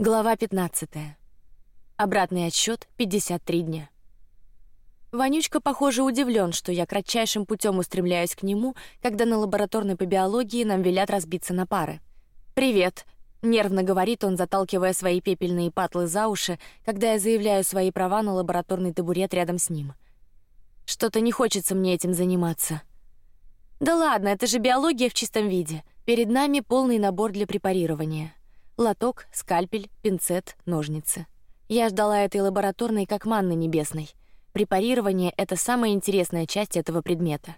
Глава 15. Обратный отсчет 53 дня. Вонючка, похоже, удивлен, что я кратчайшим путем устремляюсь к нему, когда на лабораторной по биологии нам велят разбиться на пары. Привет, нервно говорит он, заталкивая свои пепельные патлы за уши, когда я заявляю свои права на лабораторный табурет рядом с ним. Что-то не хочется мне этим заниматься. Да ладно, это же биология в чистом виде. Перед нами полный набор для препарирования лоток, скальпель, пинцет, ножницы. Я ждала этой лабораторной как манны небесной. Препарирование — это самая интересная часть этого предмета.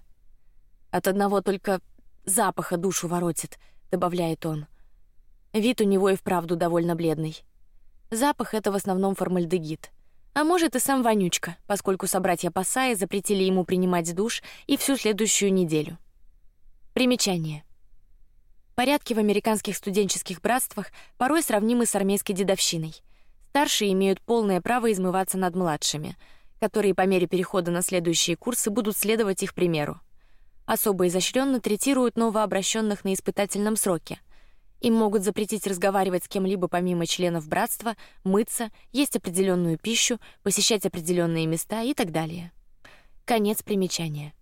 От одного только запаха душу воротит, добавляет он. Вид у него и вправду довольно бледный. Запах — это в основном формальдегид. А может и сам вонючка, поскольку собратья Пасаи запретили ему принимать душ и всю следующую неделю. Примечание. Порядки в американских студенческих братствах порой сравнимы с армейской дедовщиной. Старшие имеют полное право измываться над младшими, которые по мере перехода на следующие курсы будут следовать их примеру. Особо изощренно третируют новообращенных на испытательном сроке. Им могут запретить разговаривать с кем-либо помимо членов братства, мыться, есть определенную пищу, посещать определенные места и так далее. Конец примечания.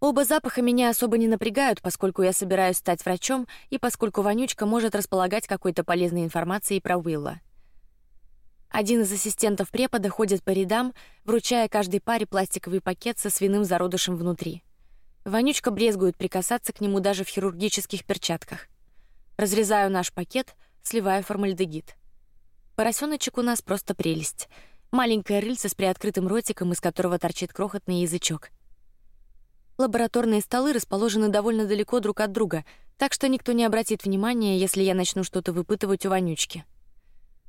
Оба запаха меня особо не напрягают, поскольку я собираюсь стать врачом и поскольку вонючка может располагать какой-то полезной информацией про Уилла. Один из ассистентов препода ходит по рядам, вручая каждой паре пластиковый пакет со свиным зародышем внутри. Вонючка брезгует прикасаться к нему даже в хирургических перчатках. Разрезаю наш пакет, сливаю формальдегид. Поросеночек у нас просто прелесть. Маленькое рыльце с приоткрытым ротиком, из которого торчит крохотный язычок. Лабораторные столы расположены довольно далеко друг от друга, так что никто не обратит внимания, если я начну что-то выпытывать у вонючки.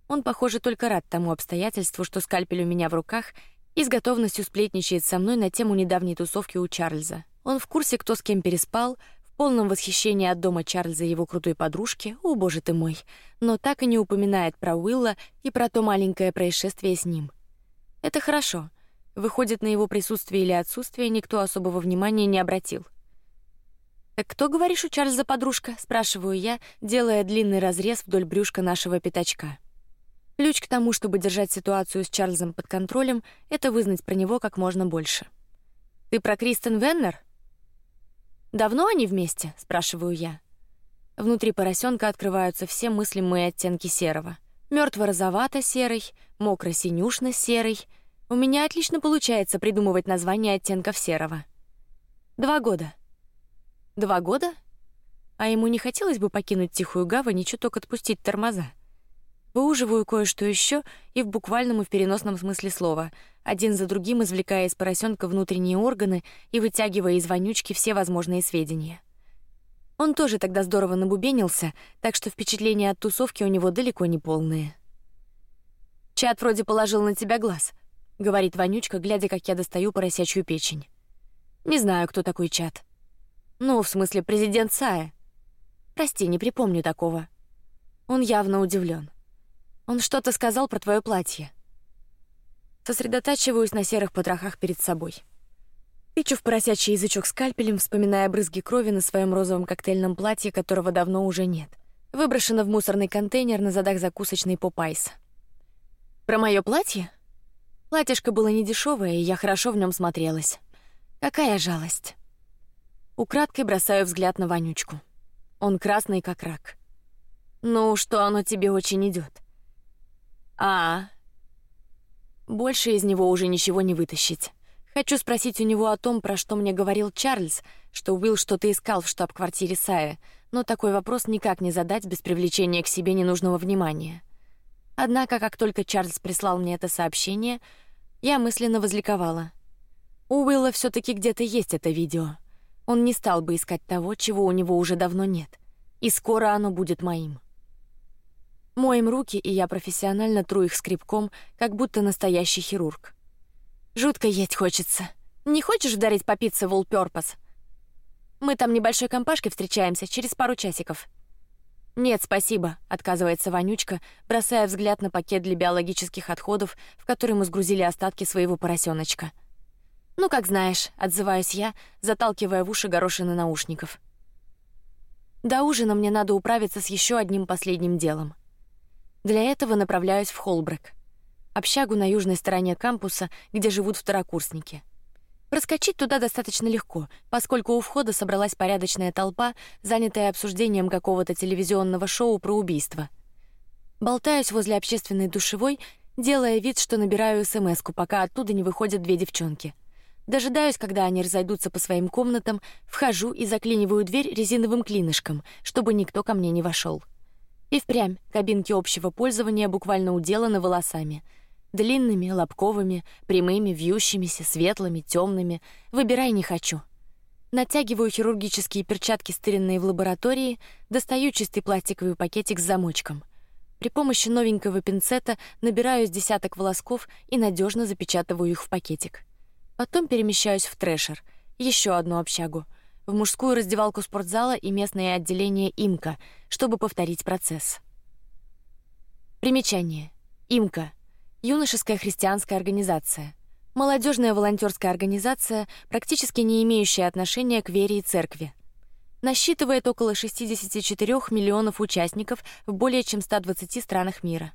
Он, похоже, только рад тому обстоятельству, что скальпель у меня в руках, и с готовностью сплетничает со мной на тему недавней тусовки у Чарльза. Он в курсе, кто с кем переспал, в полном восхищении от дома Чарльза и его крутой подружки. О боже ты мой! Но так и не упоминает про Уилла и про то маленькое происшествие с ним. Это хорошо. Выходит, на его присутствие или отсутствие никто особого внимания не обратил. Так кто говоришь у Чарльза подружка? спрашиваю я, делая длинный разрез вдоль брюшка нашего пятачка. Ключ к тому, чтобы держать ситуацию с Чарльзом под контролем, это вызнать про него как можно больше. Ты про Кристен Веннер? Давно они вместе? спрашиваю я. Внутри поросенка открываются все мыслимые оттенки серого: мертво-розовато-серый, мокро-синюшно-серый, у меня отлично получается придумывать названия оттенков серого. Два года. Два года? А ему не хотелось бы покинуть тихую гавань и чуток отпустить тормоза. Выуживаю кое-что еще и в буквальном и в переносном смысле слова, один за другим извлекая из поросенка внутренние органы и вытягивая из вонючки все возможные сведения. Он тоже тогда здорово набубенился, так что впечатления от тусовки у него далеко не полные. Чат вроде положил на тебя глаз говорит вонючка, глядя, как я достаю поросячью печень. Не знаю, кто такой чат. Ну, в смысле, президент Сая. Прости, не припомню такого. Он явно удивлен. Он что-то сказал про твое платье. Сосредотачиваюсь на серых потрохах перед собой. Тычу в поросячий язычок скальпелем, вспоминая брызги крови на своем розовом коктейльном платье, которого давно уже нет. Выброшено в мусорный контейнер на задах закусочной Попайс. Про мое платье? Платьишко было не дешевое, и я хорошо в нем смотрелась. Какая жалость. Украдкой бросаю взгляд на вонючку. Он красный как рак. Ну что, оно тебе очень идет. А, больше из него уже ничего не вытащить. Хочу спросить у него о том, про что мне говорил Чарльз, что Уилл что-то искал в штаб-квартире Сая, но такой вопрос никак не задать без привлечения к себе ненужного внимания. Однако, как только Чарльз прислал мне это сообщение, я мысленно возликовала. У Уилла все-таки где-то есть это видео. Он не стал бы искать того, чего у него уже давно нет, и скоро оно будет моим. Моим руки, и я профессионально тру их скребком, как будто настоящий хирург. Жутко есть хочется. Не хочешь вдарить по пицце в All Мы там небольшой компашкой встречаемся через пару часиков. Нет, спасибо, отказывается Вонючка, бросая взгляд на пакет для биологических отходов, в который мы сгрузили остатки своего поросеночка. Ну как знаешь, отзываюсь я, заталкивая в уши горошины наушников. До ужина мне надо управиться с еще одним последним делом. Для этого направляюсь в Холбрек, общагу на южной стороне кампуса, где живут второкурсники. Проскочить туда достаточно легко, поскольку у входа собралась порядочная толпа, занятая обсуждением какого-то телевизионного шоу про убийство. Болтаюсь возле общественной душевой, делая вид, что набираю СМСку, пока оттуда не выходят две девчонки. Дожидаюсь, когда они разойдутся по своим комнатам, вхожу и заклиниваю дверь резиновым клинышком, чтобы никто ко мне не вошел. И впрямь кабинки общего пользования буквально уделаны волосами — длинными, лобковыми, прямыми, вьющимися, светлыми, темными. Выбирай не хочу. Натягиваю хирургические перчатки, стыренные в лаборатории, достаю чистый пластиковый пакетик с замочком. При помощи новенького пинцета набираю с десяток волосков и надежно запечатываю их в пакетик. Потом перемещаюсь в трэшер, еще одну общагу, в мужскую раздевалку спортзала и местное отделение имка, чтобы повторить процесс. Примечание: имка юношеская христианская организация, молодежная волонтерская организация, практически не имеющая отношения к вере и церкви. Насчитывает около 64 миллионов участников в более чем 120 странах мира.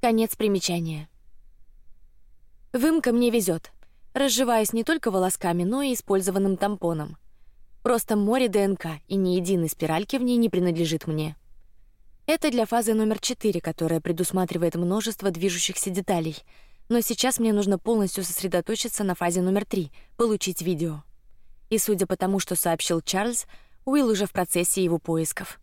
Конец примечания. Вымка мне везет. Разживаюсь не только волосками, но и использованным тампоном. Просто море ДНК, и ни единой спиральки в ней не принадлежит мне. Это для фазы номер четыре, которая предусматривает множество движущихся деталей. Но сейчас мне нужно полностью сосредоточиться на фазе номер три — получить видео. И судя по тому, что сообщил Чарльз, Уилл уже в процессе его поисков.